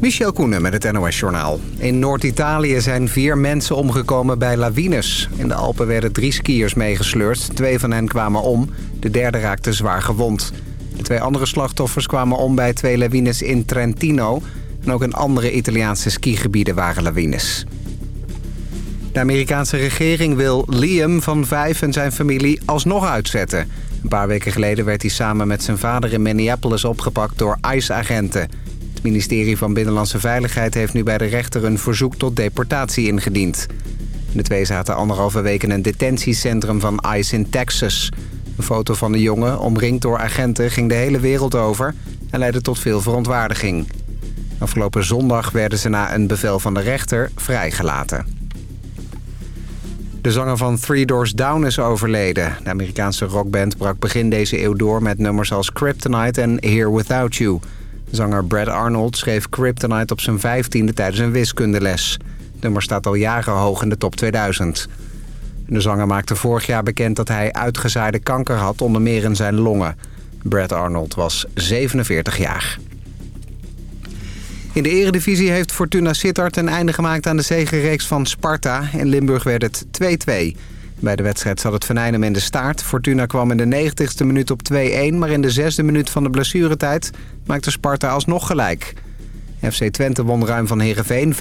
Michel Koenen met het NOS-journaal. In Noord-Italië zijn vier mensen omgekomen bij lawines. In de Alpen werden drie skiers meegesleurd. Twee van hen kwamen om. De derde raakte zwaar gewond. De twee andere slachtoffers kwamen om bij twee lawines in Trentino. En ook in andere Italiaanse skigebieden waren lawines. De Amerikaanse regering wil Liam van vijf en zijn familie alsnog uitzetten. Een paar weken geleden werd hij samen met zijn vader in Minneapolis opgepakt door ICE-agenten. Het ministerie van Binnenlandse Veiligheid heeft nu bij de rechter een verzoek tot deportatie ingediend. De twee zaten anderhalve week in een detentiecentrum van ICE in Texas. Een foto van de jongen, omringd door agenten, ging de hele wereld over... en leidde tot veel verontwaardiging. Afgelopen zondag werden ze na een bevel van de rechter vrijgelaten. De zanger van Three Doors Down is overleden. De Amerikaanse rockband brak begin deze eeuw door met nummers als Kryptonite en Here Without You... Zanger Brad Arnold schreef Kryptonite op zijn vijftiende tijdens een wiskundeles. Het nummer staat al jaren hoog in de top 2000. De zanger maakte vorig jaar bekend dat hij uitgezaaide kanker had, onder meer in zijn longen. Brad Arnold was 47 jaar. In de eredivisie heeft Fortuna Sittard een einde gemaakt aan de zegenreeks van Sparta. In Limburg werd het 2-2. Bij de wedstrijd zat het venijn in de staart. Fortuna kwam in de 90ste minuut op 2-1... maar in de zesde minuut van de blessuretijd maakte Sparta alsnog gelijk. FC Twente won ruim van Heerenveen 5-0.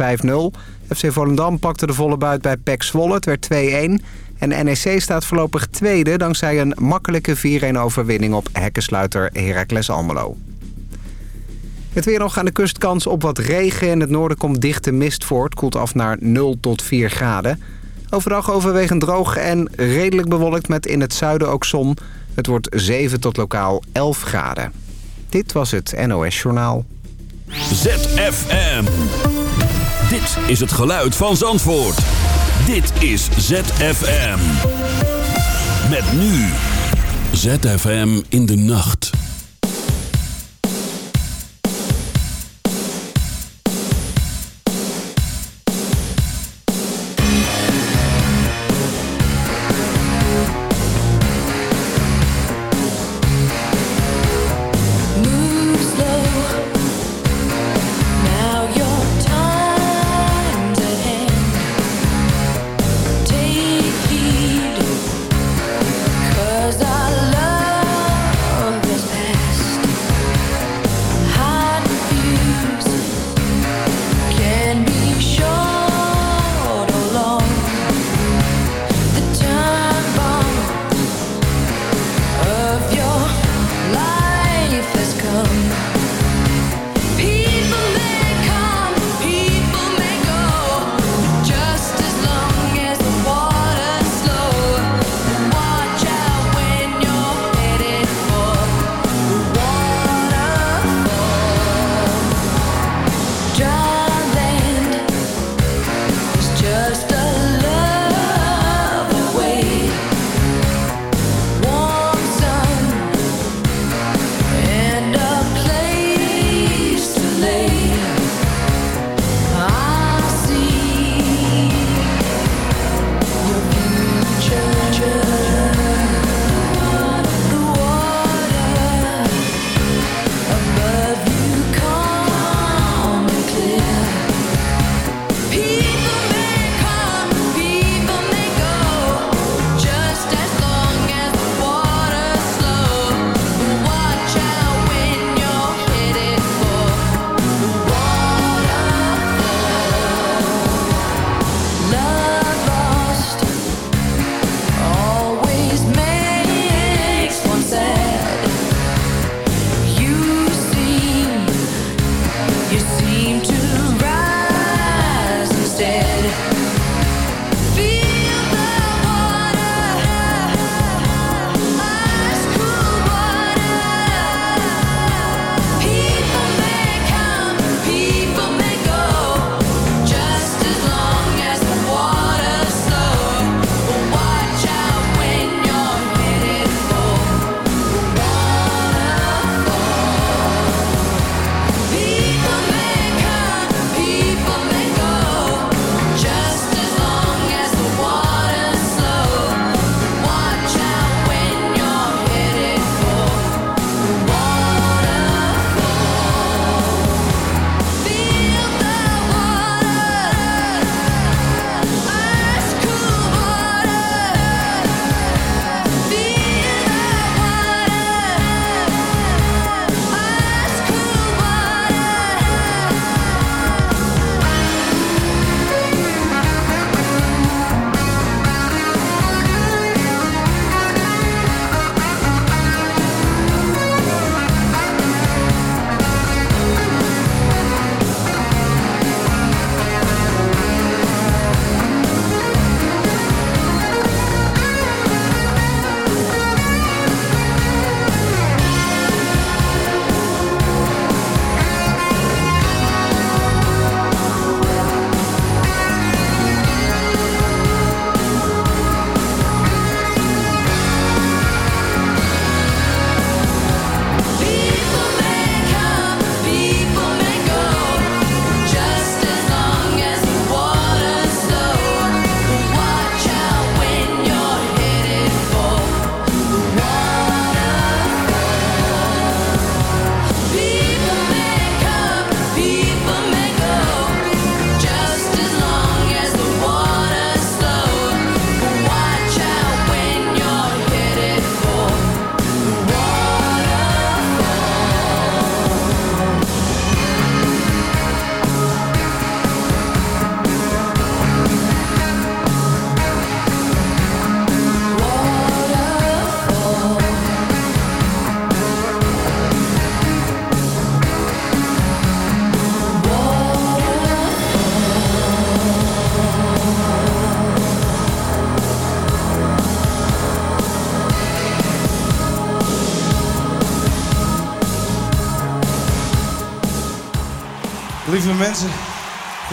FC Volendam pakte de volle buit bij PEC Zwolle. Het werd 2-1. En NEC staat voorlopig tweede... dankzij een makkelijke 4-1-overwinning op hekkensluiter Heracles Almelo. Het weer nog aan de kust kans op wat regen. In het noorden komt dichte mist voor. Het koelt af naar 0 tot 4 graden. Overdag overwegend droog en redelijk bewolkt met in het zuiden ook zon. Het wordt 7 tot lokaal 11 graden. Dit was het NOS Journaal. ZFM. Dit is het geluid van Zandvoort. Dit is ZFM. Met nu. ZFM in de nacht.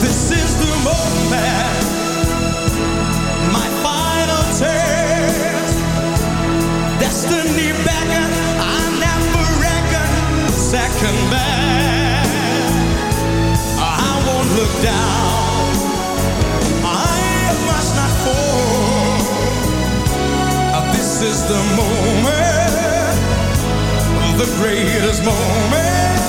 This is the moment, my final test. Destiny beckon, I never second. I won't look down. I must not fall. This is the moment, the greatest moment.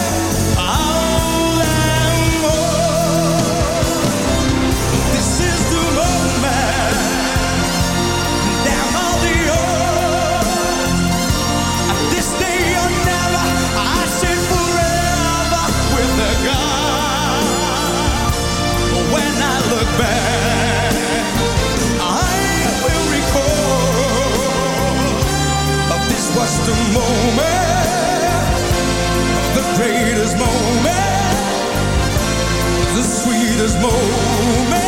The moment, the greatest moment, the sweetest moment.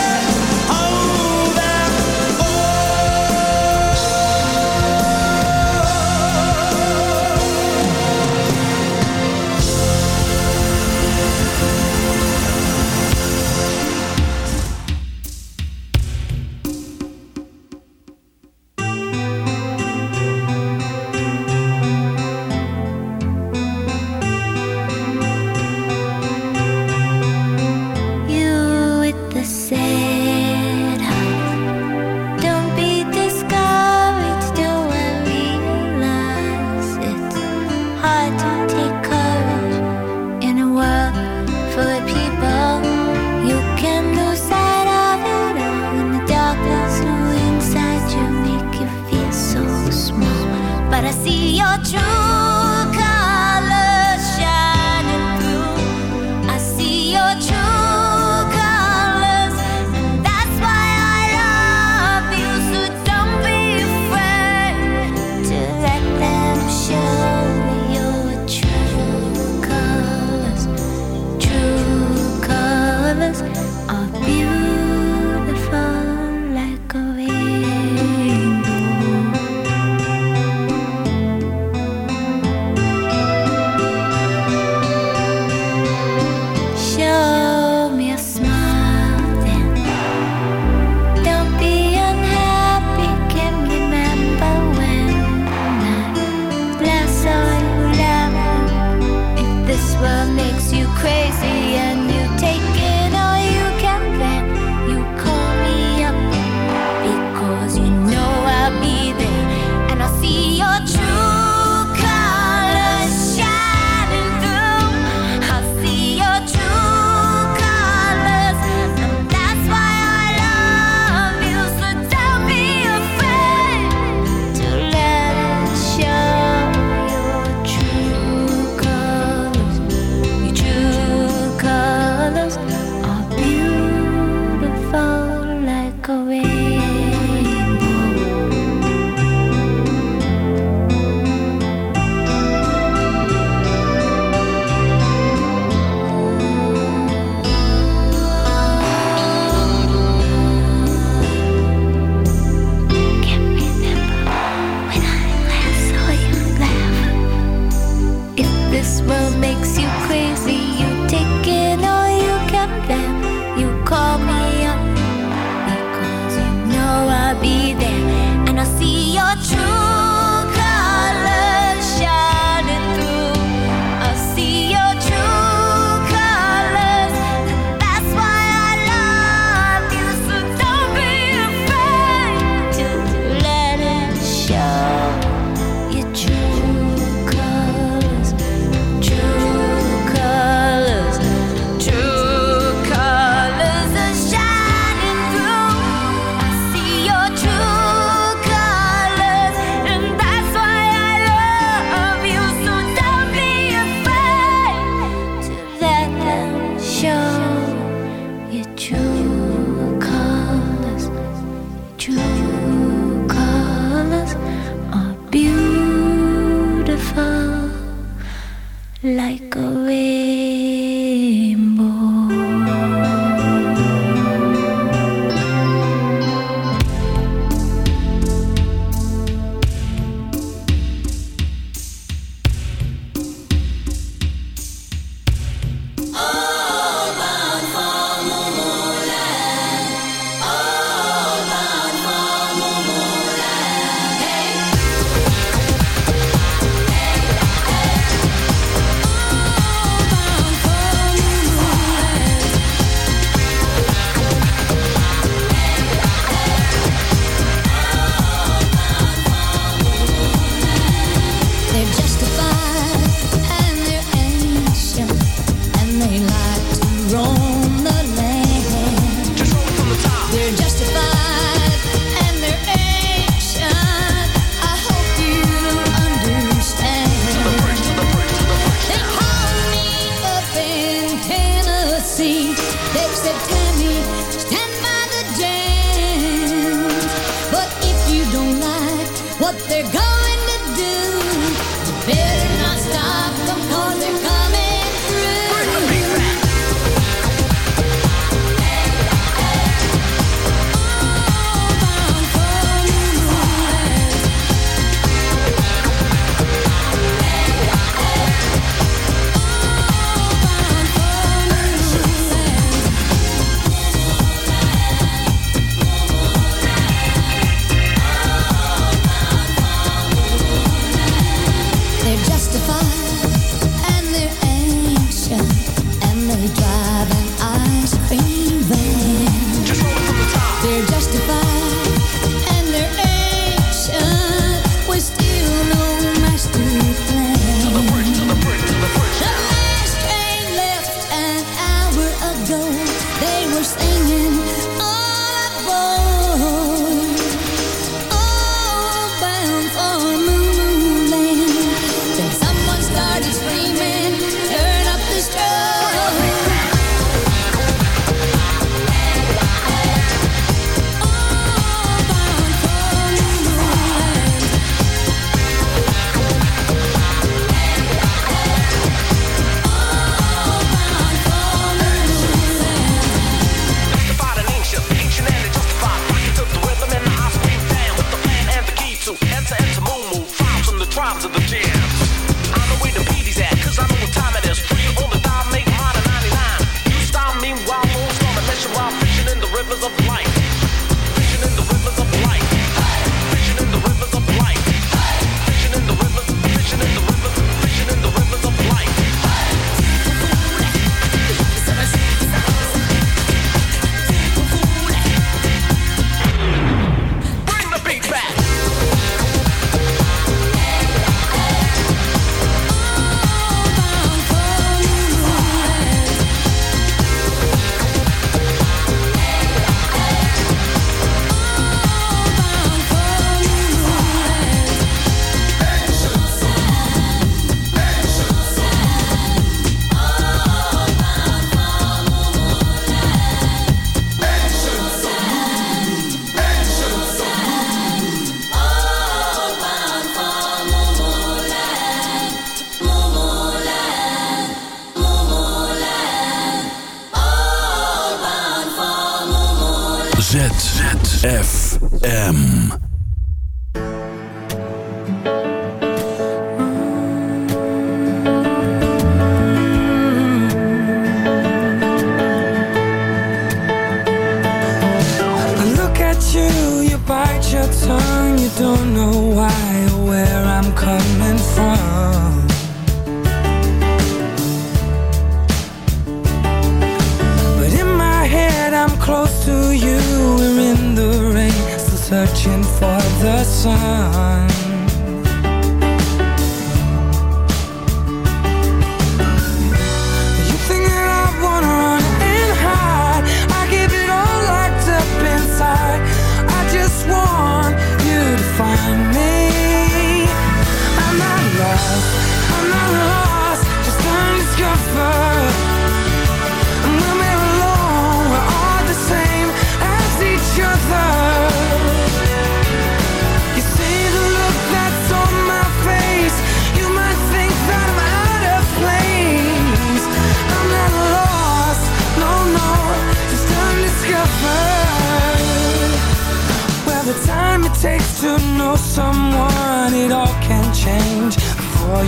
Bite your tongue,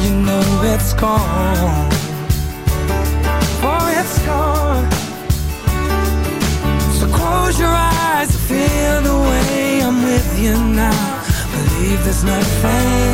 you know it's gone. For it's gone. So close your eyes, feel the way I'm with you now. Believe there's nothing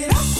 Ain't nothing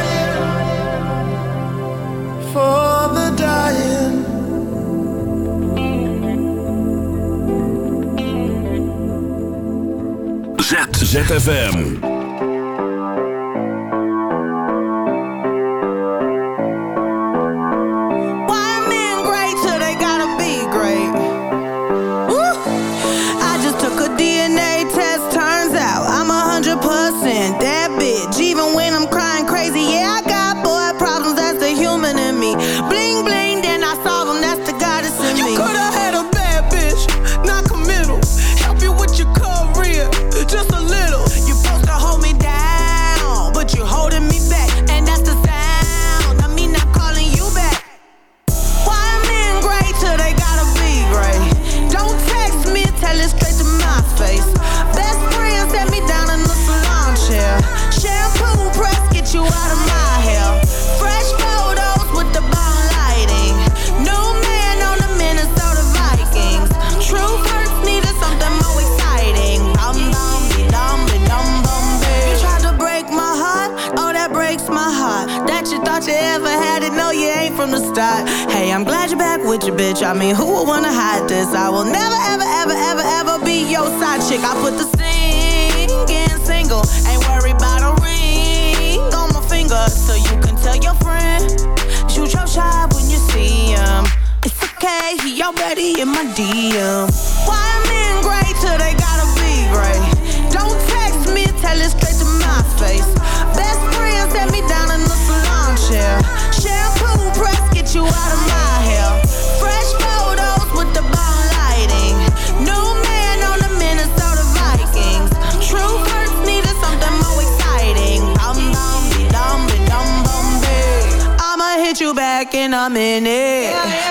ZFM. DM. Why men great till they gotta be great? Don't text me, tell it straight to my face. Best friend set me down in the salon chair. Shampoo press, get you out of my hair. Fresh photos with the bomb lighting. New man on the Minnesota Vikings. True first needed something more exciting. Dum dum dum dum be. I'ma hit you back in a minute. Play tag,